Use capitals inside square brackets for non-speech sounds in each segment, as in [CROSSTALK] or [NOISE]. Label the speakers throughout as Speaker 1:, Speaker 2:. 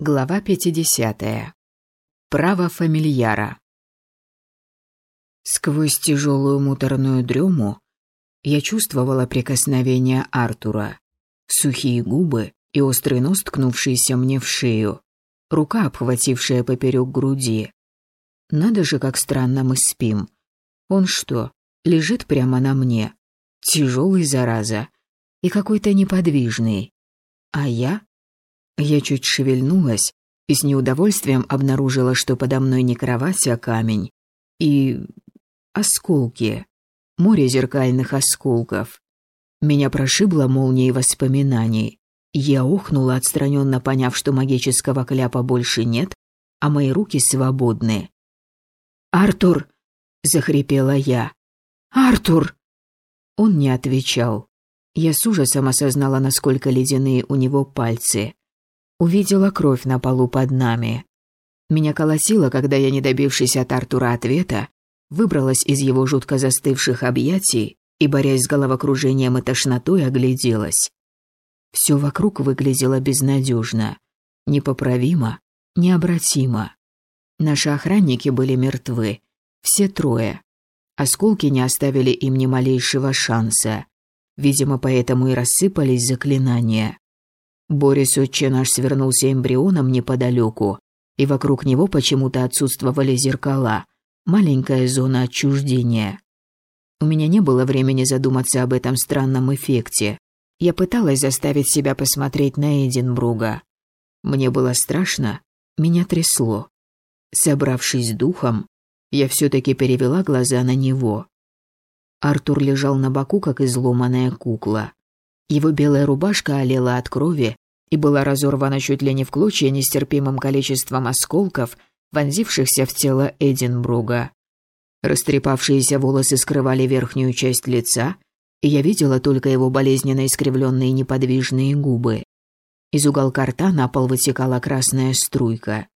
Speaker 1: Глава 50. Право фамильяра. Сквозь тяжелую муторную дрему я чувствовала прикосновение Артура. Сухие губы и острый нос, ткнувшийся мне в шею. Рука, обхватившая поперек груди. Надо же, как странно мы спим. Он что, лежит прямо на мне? Тяжелый, зараза. И какой-то неподвижный. А я я чуть шевельнулась и с неудовольствием обнаружила, что подо мной не кровать, а камень. И... осколки. Море зеркальных осколков. Меня прошибло молнией воспоминаний. Я ухнула, отстраненно поняв, что магического кляпа больше нет, а мои руки свободны. «Артур!» – захрипела я. «Артур!» Он не отвечал. Я с ужасом осознала, насколько ледяные у него пальцы. Увидела кровь на полу под нами. Меня колосило, когда я, не добившись от Артура ответа, выбралась из его жутко застывших объятий и, борясь с головокружением и тошнотой, огляделась. Все вокруг выглядело безнадежно, непоправимо, необратимо. Наши охранники были мертвы, все трое. Осколки не оставили им ни малейшего шанса. Видимо, поэтому и рассыпались заклинания. Борис отче свернулся эмбрионом неподалеку, и вокруг него почему-то отсутствовали зеркала, маленькая зона отчуждения. У меня не было времени задуматься об этом странном эффекте. Я пыталась заставить себя посмотреть на Эдинбруга. Мне было страшно, меня трясло. Собравшись духом, я все-таки перевела глаза на него. Артур лежал на боку, как изломанная кукла. Его белая рубашка олела от крови и была разорвана чуть ли не в клочья нестерпимым количеством осколков, вонзившихся в тело Эдинбруга. Растрепавшиеся волосы скрывали верхнюю часть лица, и я видела только его болезненно искривленные неподвижные губы. Из уголка рта на пол вытекала красная струйка.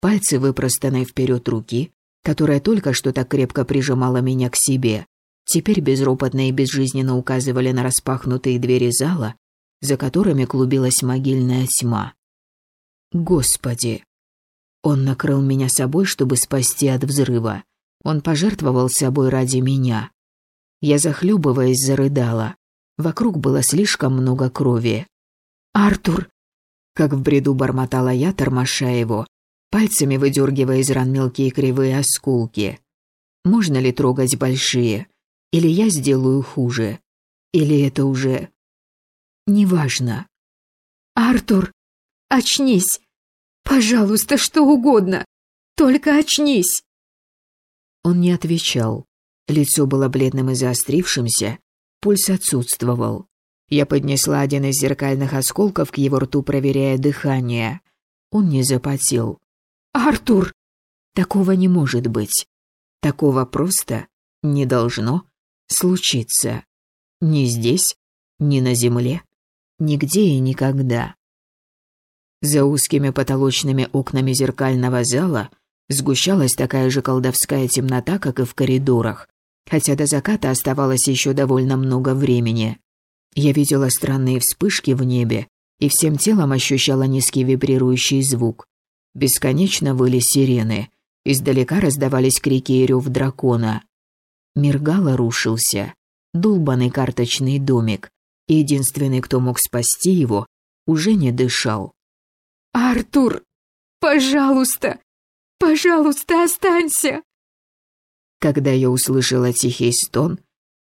Speaker 1: Пальцы выпростанной вперед руки, которая только что так крепко прижимала меня к себе, теперь безропотно и безжизненно указывали на распахнутые двери зала, за которыми клубилась могильная тьма. Господи! Он накрыл меня собой, чтобы спасти от взрыва. Он пожертвовал собой ради меня. Я, захлебываясь, зарыдала. Вокруг было слишком много крови. «Артур!» Как в бреду бормотала я, тормоша его, пальцами выдергивая из ран мелкие кривые осколки. Можно ли трогать большие? Или я сделаю хуже? Или это уже... Неважно. «Артур, очнись! Пожалуйста, что угодно! Только очнись!» Он не отвечал. Лицо было бледным и заострившимся, пульс отсутствовал. Я поднесла один из зеркальных осколков к его рту, проверяя дыхание. Он не запотел. «Артур!» Такого не может быть. Такого просто не должно случиться. Ни здесь, ни на земле, нигде и никогда. За узкими потолочными окнами зеркального зала сгущалась такая же колдовская темнота, как и в коридорах, хотя до заката оставалось еще довольно много времени. Я видела странные вспышки в небе и всем телом ощущала низкий вибрирующий звук. Бесконечно выли сирены, издалека раздавались крики и рев дракона. Миргало рушился. Долбанный карточный домик. Единственный, кто мог спасти его, уже не дышал. «Артур, пожалуйста, пожалуйста, останься!» Когда я услышала тихий стон,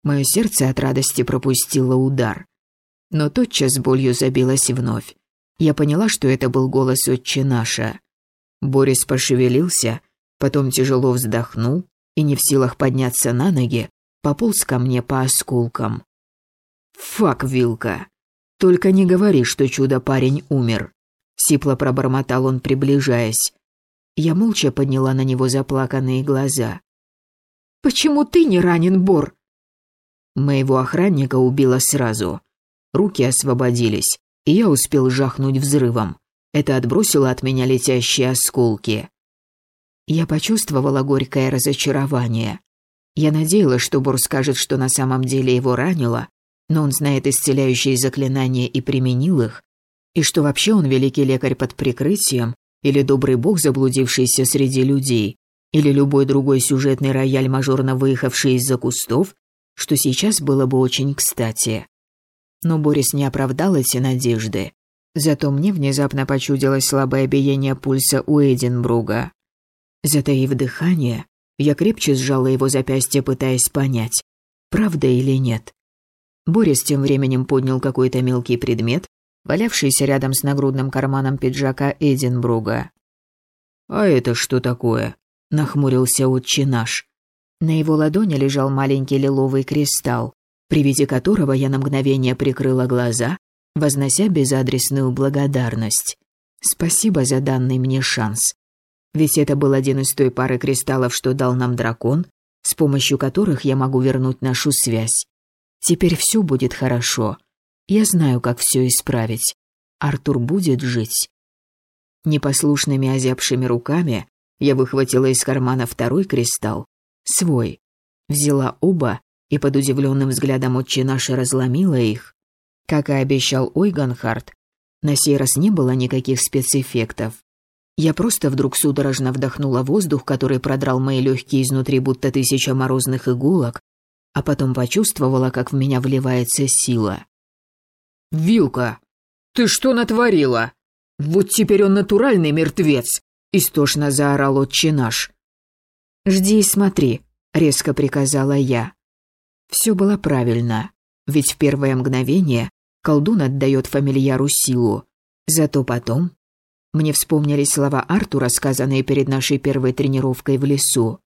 Speaker 1: мое сердце от радости пропустило удар. Но тотчас болью забилось вновь. Я поняла, что это был голос отче наша. Борис пошевелился, потом тяжело вздохнул и не в силах подняться на ноги, пополз ко мне по осколкам. «Фак, Вилка! Только не говори, что чудо-парень умер!» Сипло пробормотал он, приближаясь. Я молча подняла на него заплаканные глаза. «Почему ты не ранен, Бор?» Моего охранника убило сразу. Руки освободились, и я успел жахнуть взрывом. Это отбросило от меня летящие осколки. Я почувствовала горькое разочарование. Я надеялась, что Бор скажет, что на самом деле его ранило, но он знает исцеляющие заклинания и применил их. И что вообще он великий лекарь под прикрытием, или добрый бог, заблудившийся среди людей, или любой другой сюжетный рояль, мажорно выехавший из-за кустов, что сейчас было бы очень кстати. Но Борис не оправдал эти надежды. Зато мне внезапно почудилось слабое биение пульса у Эдинбруга. Затаив дыхание, я крепче сжала его запястье, пытаясь понять, правда или нет. Борис тем временем поднял какой-то мелкий предмет, валявшийся рядом с нагрудным карманом пиджака Эдинбруга. «А это что такое?» – нахмурился отче наш. На его ладони лежал маленький лиловый кристалл, при виде которого я на мгновение прикрыла глаза, вознося безадресную благодарность. Спасибо за данный мне шанс. Ведь это был один из той пары кристаллов, что дал нам дракон, с помощью которых я могу вернуть нашу связь. Теперь все будет хорошо. Я знаю, как все исправить. Артур будет жить. Непослушными озябшими руками я выхватила из кармана второй кристалл, свой, взяла оба и под удивленным взглядом отче наши разломила их. Как и обещал Ойганхард, на сей раз не было никаких спецэффектов. Я просто вдруг судорожно вдохнула воздух, который продрал мои легкие изнутри, будто тысяча морозных иголок, а потом почувствовала, как в меня вливается сила.
Speaker 2: «Вилка, ты что натворила? Вот теперь он натуральный мертвец!» – истошно заорал отче наш.
Speaker 1: «Жди и смотри», – резко приказала я. Все было правильно, ведь в первое мгновение колдун отдает фамильяру силу. Зато потом мне вспомнились слова Артура, сказанные перед нашей первой тренировкой в лесу.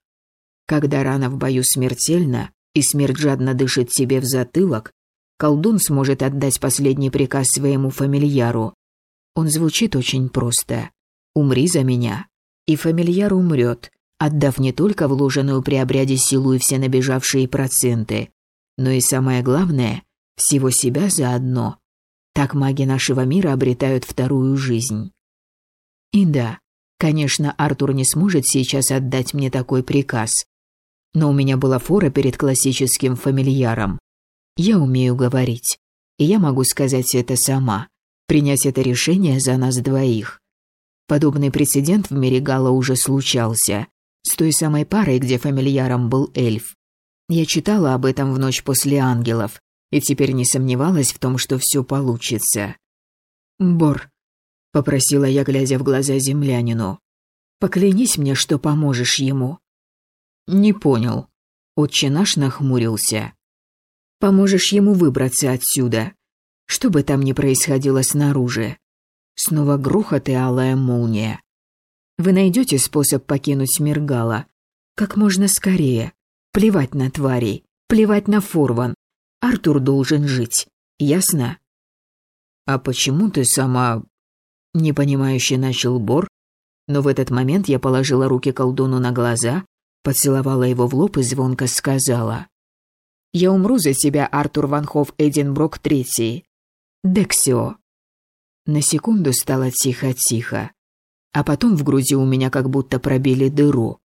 Speaker 1: Когда рана в бою смертельна, и смерть жадно дышит тебе в затылок, колдун сможет отдать последний приказ своему фамильяру. Он звучит очень просто. «Умри за меня». И фамильяр умрет, отдав не только вложенную при обряде силу и все набежавшие проценты, но и самое главное, всего себя заодно. Так маги нашего мира обретают вторую жизнь. И да, конечно, Артур не сможет сейчас отдать мне такой приказ. Но у меня была фора перед классическим фамильяром. Я умею говорить, и я могу сказать это сама, принять это решение за нас двоих. Подобный прецедент в мире Гала уже случался, с той самой парой, где фамильяром был эльф. Я читала об этом в ночь после ангелов, и теперь не сомневалась в том, что все получится. «Бор», — попросила я, глядя в глаза землянину, — «поклянись мне, что поможешь ему».
Speaker 2: «Не понял».
Speaker 1: Отче наш нахмурился. Поможешь ему выбраться отсюда. Что бы там ни происходило снаружи. Снова грохот и алая молния. Вы найдете способ покинуть Миргала. Как можно скорее. Плевать на тварей. Плевать на Форван. Артур должен жить. Ясно?
Speaker 2: А почему ты сама... Непонимающе начал Бор, но в этот момент я положила руки колдуну на глаза, поцеловала его в лоб и звонко сказала. Я умру за тебя, Артур Ванхоф Эдинброк Третий. Дексио.
Speaker 1: На секунду стало тихо-тихо. А потом в груди у меня как будто пробили дыру.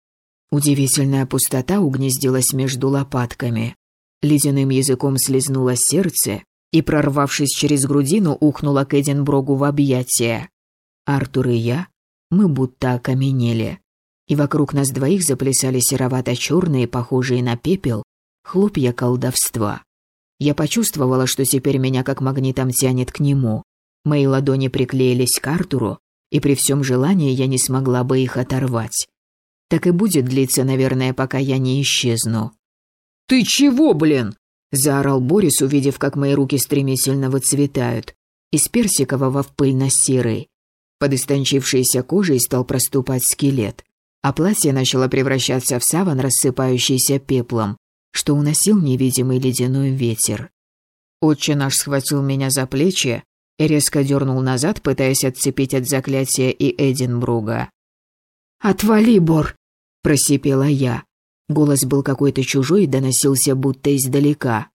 Speaker 1: Удивительная пустота угнездилась между лопатками. Ледяным языком слезнуло сердце и, прорвавшись через грудину, ухнула к Эдинброгу в объятия. Артур и я, мы будто окаменели. И вокруг нас двоих заплясали серовато-черные, похожие на пепел, хлопья колдовства. Я почувствовала, что теперь меня как магнитом тянет к нему. Мои ладони приклеились к Артуру, и при всем желании я не смогла бы их оторвать. Так и будет длиться, наверное, пока я не исчезну.
Speaker 2: «Ты чего, блин?»
Speaker 1: – заорал Борис, увидев, как мои руки стремительно выцветают. Из персикового в пыльно-серый. Под истончившейся кожей стал проступать скелет, а платье начало превращаться в саван, рассыпающийся пеплом что уносил невидимый ледяной ветер. Отче наш схватил меня за плечи и резко дернул назад, пытаясь отцепить от заклятия и Эдинбруга. «Отвали, Бор!» – просипела я. Голос был какой-то чужой и доносился будто издалека.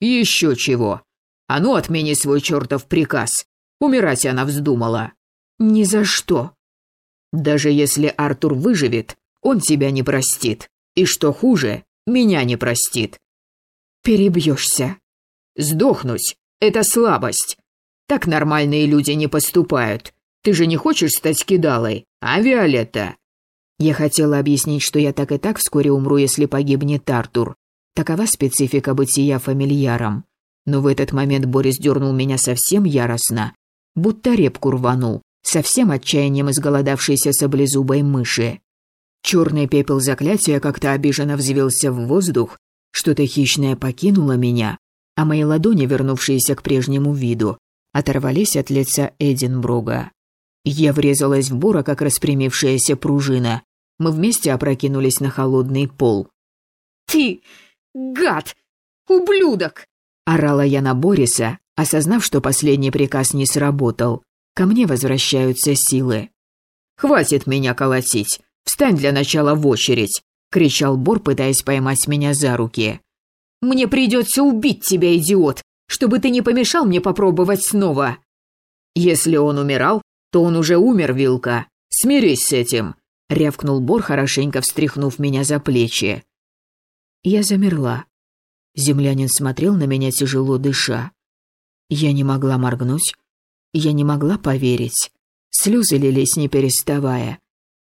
Speaker 2: «Еще чего! А ну отмени свой чертов приказ! Умирать она вздумала!»
Speaker 1: «Ни за что!»
Speaker 2: «Даже если Артур выживет, он тебя не простит. И что хуже, меня не простит.
Speaker 1: Перебьешься.
Speaker 2: Сдохнуть — это слабость. Так нормальные люди не поступают. Ты же не хочешь стать кидалой, а, Виолетта?» Я хотела объяснить, что я так и так вскоре умру, если погибнет Артур. Такова специфика бытия фамильяром. Но в этот момент Борис дернул меня совсем яростно, будто репку рванул, совсем отчаянием изголодавшейся саблезубой мыши. Черный пепел заклятия как-то обиженно взвился в воздух, что-то хищное покинуло меня, а мои ладони, вернувшиеся к прежнему виду, оторвались от лица Эдинбруга. Я врезалась в Бора, как распрямившаяся пружина. Мы вместе опрокинулись на холодный пол.
Speaker 1: «Ты, гад, ублюдок!»
Speaker 2: Орала я на Бориса, осознав, что последний приказ не сработал. Ко мне возвращаются силы. «Хватит меня колотить! Встань для начала в очередь!» — кричал Бор, пытаясь поймать меня за руки.
Speaker 1: «Мне придется убить тебя, идиот, чтобы ты не помешал мне попробовать снова!»
Speaker 2: «Если он умирал, то он уже умер, Вилка. Смирись с этим!» — рявкнул Бор, хорошенько встряхнув меня за плечи. Я замерла. Землянин смотрел на меня, тяжело дыша. Я не могла моргнуть. Я не могла поверить. Слезы лились, не переставая.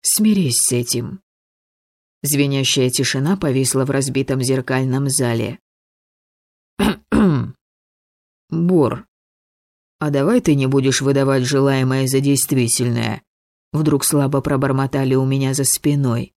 Speaker 2: Смирись с этим. Звенящая тишина повисла в разбитом зеркальном зале. [CLEARS THROAT] «Бор, а давай ты не будешь выдавать желаемое за действительное?» Вдруг слабо пробормотали у меня за спиной.